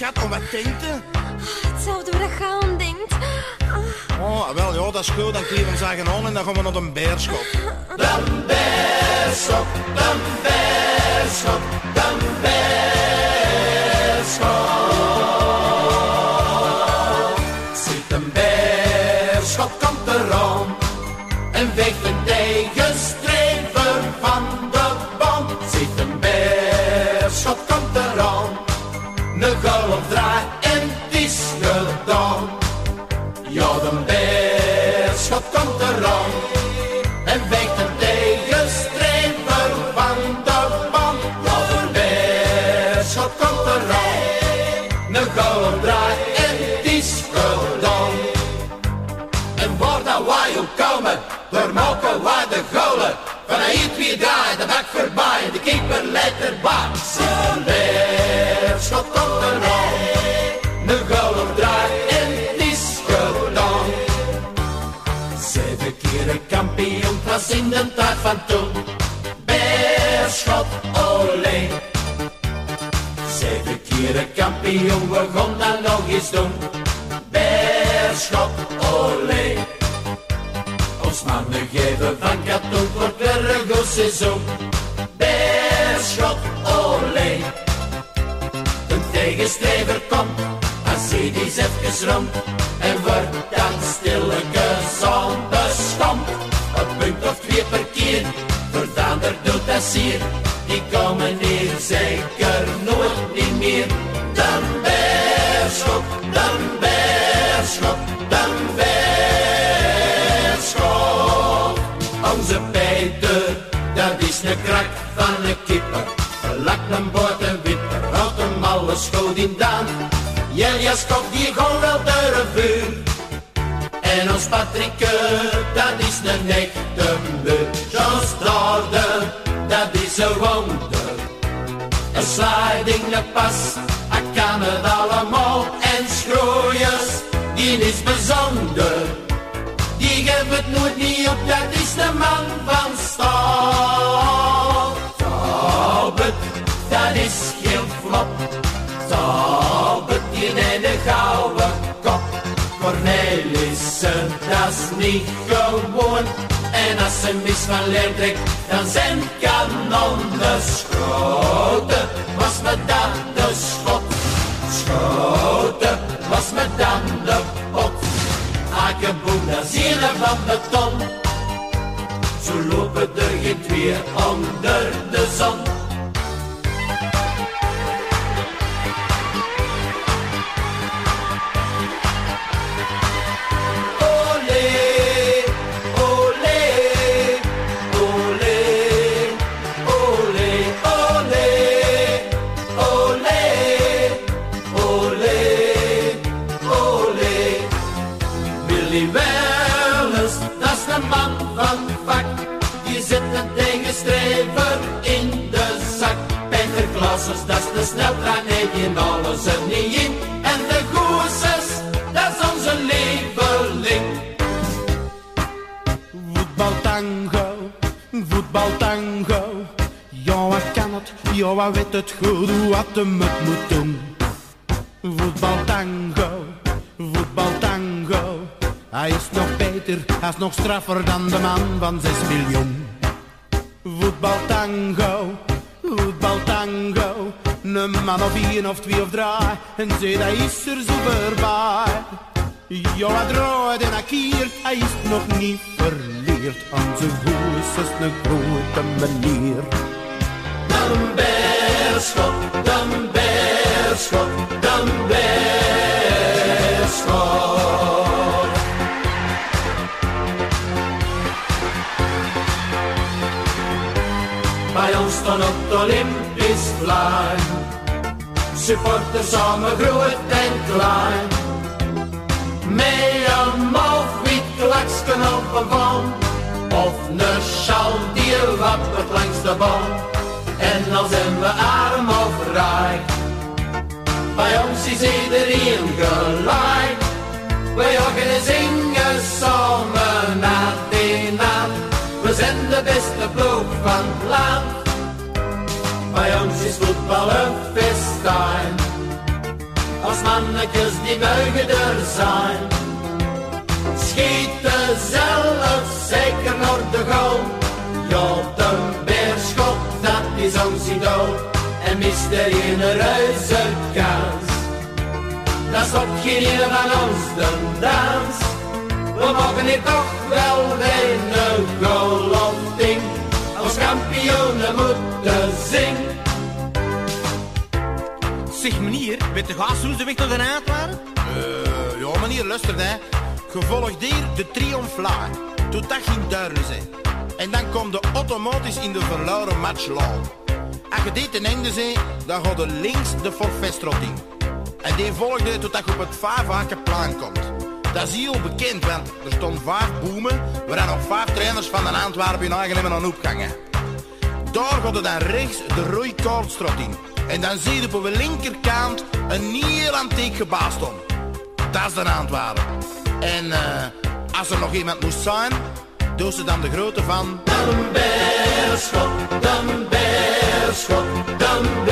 schat, om wat denkt je? Hetzelfde wat je aan denkt. Oh, wel, ja, dat is goed. Dan kleren we zagen aan en dan gaan we naar de beerschop. Ziet een beerschot komt eraan en weegt beerschot komt eraan was in de tijd van toen. Beerschot, olé. Zeven keer kampioen, we gaan dat nog eens doen. Beerschot, olé. Ons mannen geven van katoen wordt weer een seizoen. Beerschot, olé. Een tegenstrever komt, dan zie die even rond. Die komen hier zeker nooit niet meer. Dan Beerschot, dan Beerschot, dan Beerschot. Onze Peter, dat is een krak van een kipper. Lakt een boord en houdt hem alles goed in daan. Jeljas kop die gewoon wel een vuur. En ons Patrick, dat is een echte muur. Jean Storde, dat is een wonder. Een sliding, een pas, hij kan het allemaal. En schroeiers, die is bijzonder. Die geeft het nooit niet op, dat is de man van staal. Talbot, dat is geen flop. Talbot, die in de gouden kop. Cornelissen, dat is niet gewoon. En als ze mis van leer trekt, dan zijn kanonnen schoten. Was me dan de schot, schoten, was me dan de pot. Akeboem, dat is van beton. Zo lopen er geen twee Billy Wellens, dat is de man van vak. Die zit een tegenstrever in de zak. Peter Klaasens, dat is de sneltrein, nee, die alles er niet in. En de goeses, dat is onze lieveling. Voetbaltango, voetbaltango. Wat kan het? Wat weet het goed wat hem het moet doen. Voetbaltango. Hij is nog beter, hij is nog straffer dan de man van 6 miljoen. Voetbaltango, voetbaltango. Een man of één of twee of drie. En zee, dat is er zo voorbij. Ja, hij draait en hij hij is nog niet verleerd. Onze goes is een grote meneer. Dan Beerschot, dan Beerschot, dan Beerschot. Bij ons staan op het Olympisch plein Supporters samen groot en klein Mee een mouw wit klaksken op een boom Of een schal die wappert langs de boom En dan zijn we arm of rijk Bij ons is iedereen gelijk. Wij jagen is voetbal een festijn als mannetjes die buigen er zijn. Schieten zelf zeker naar de goal. Ja, de beerschot, dat is ons idool. En mist er in een reuze kans. Dat stopt geen een van ons de dans. We mogen hier toch wel winnen, goal of ding. Als kampioenen moeten Zeg meneer, weet de gaas hoe ze weg naar de waren? Eh, ja, meneer, luister, hè. Gevolgd hier de triomflaar. Toen dat ging duidelijk zijn. En dan komt de automatisch in de verloren match law. Als je dit ten einde zei, dan gaat er links de forfaitstrotting. En die volgde totdat je op het vijfhakenplan komt. Dat is heel bekend, want er stonden vijf boemen... waar dan nog vijf trainers van de Antwerpen hun hebben aan opgangen. Daar gaat dan rechts de Roykaartstraat in. En dan zie je op de linkerkant een heel antiek gebouw. Dat is de Antwerpen. En eh, als er nog iemand moest zijn, doet ze dan de grote van... Dan dan dan.